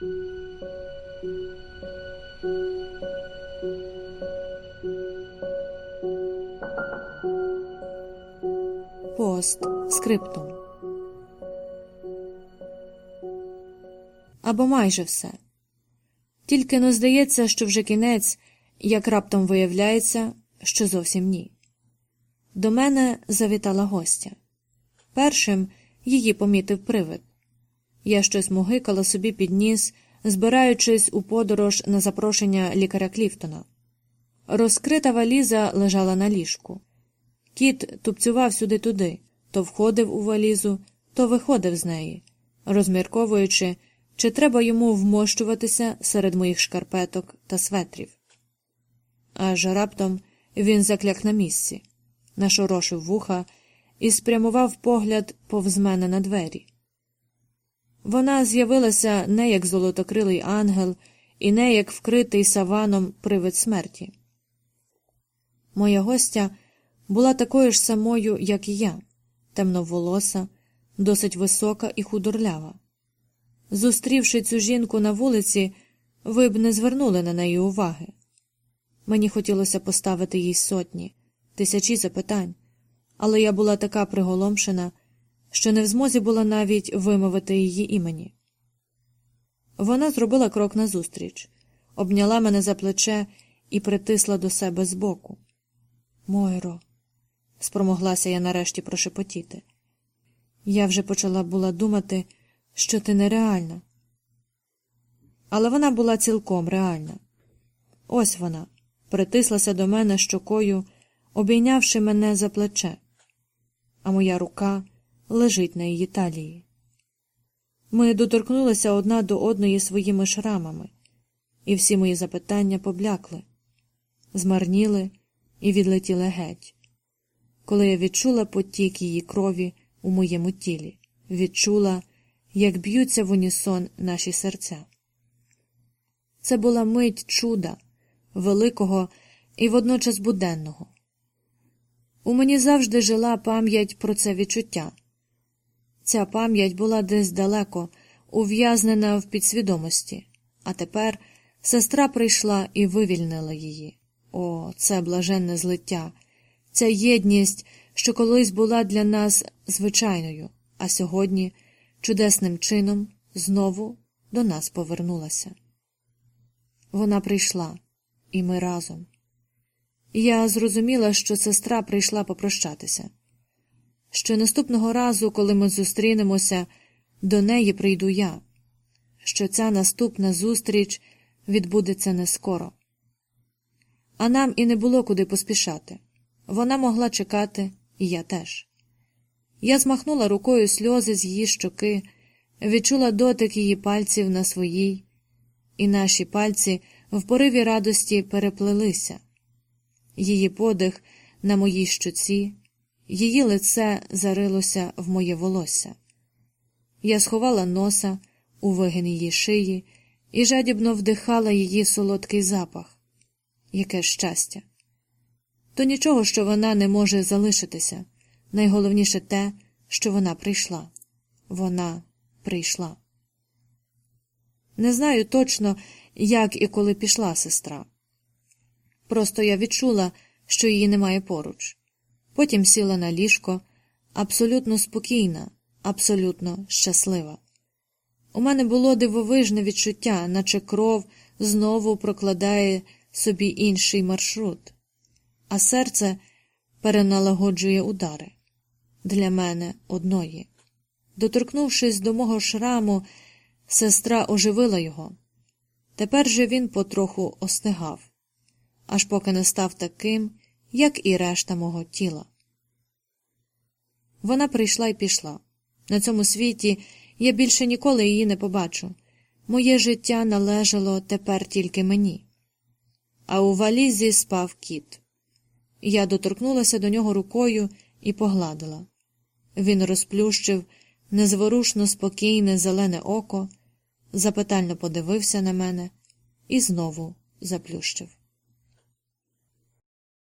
Пост скриптум. Або майже все. Тільки но здається, що вже кінець, як раптом виявляється, що зовсім ні. До мене завітала гостя. Першим її помітив привид. Я щось мугикала собі під ніс, збираючись у подорож на запрошення лікаря Кліфтона. Розкрита валіза лежала на ліжку. Кіт тупцював сюди-туди, то входив у валізу, то виходив з неї, розмірковуючи, чи треба йому вмощуватися серед моїх шкарпеток та светрів. Аж раптом він закляк на місці, нашорошив вуха і спрямував погляд повз мене на двері. Вона з'явилася не як золотокрилий ангел і не як вкритий саваном привид смерті. Моя гостя була такою ж самою, як і я, темноволоса, досить висока і худорлява. Зустрівши цю жінку на вулиці, ви б не звернули на неї уваги. Мені хотілося поставити їй сотні, тисячі запитань, але я була така приголомшена, що не в змозі була навіть вимовити її імені. Вона зробила крок назустріч, обняла мене за плече і притисла до себе збоку. Мойро, спромоглася я нарешті прошепотіти. Я вже почала була думати, що ти нереальна. Але вона була цілком реальна. Ось вона притислася до мене щокою, обійнявши мене за плече, а моя рука лежить на її талії. Ми доторкнулися одна до одної своїми шрамами, і всі мої запитання поблякли, змарніли і відлетіли геть. Коли я відчула потік її крові у моєму тілі, відчула, як б'ються в унісон наші серця. Це була мить чуда, великого і водночас буденного. У мені завжди жила пам'ять про це відчуття. Ця пам'ять була десь далеко, ув'язнена в підсвідомості, а тепер сестра прийшла і вивільнила її. О, це блаженне злиття, ця єдність, що колись була для нас звичайною, а сьогодні чудесним чином знову до нас повернулася. Вона прийшла, і ми разом. Я зрозуміла, що сестра прийшла попрощатися, що наступного разу, коли ми зустрінемося, до неї прийду я, що ця наступна зустріч відбудеться не скоро. А нам і не було куди поспішати. Вона могла чекати, і я теж. Я змахнула рукою сльози з її щоки, відчула дотик її пальців на своїй, і наші пальці в пориві радості переплелися. Її подих на моїй щоці, її лице зарилося в моє волосся. Я сховала носа у вигин її шиї і жадібно вдихала її солодкий запах. Яке щастя! То нічого, що вона не може залишитися. Найголовніше те, що вона прийшла. Вона прийшла. Не знаю точно, як і коли пішла сестра. Просто я відчула, що її немає поруч. Потім сіла на ліжко, абсолютно спокійна, абсолютно щаслива. У мене було дивовижне відчуття, наче кров знову прокладає собі інший маршрут, а серце переналагоджує удари для мене одної. Доторкнувшись до мого шраму, сестра оживила його. Тепер же він потроху остигав, аж поки не став таким, як і решта мого тіла. Вона прийшла і пішла. На цьому світі я більше ніколи її не побачу. Моє життя належало тепер тільки мені. А у валізі спав кіт. Я доторкнулася до нього рукою і погладила. Він розплющив незворушно спокійне зелене око, запитально подивився на мене і знову заплющив.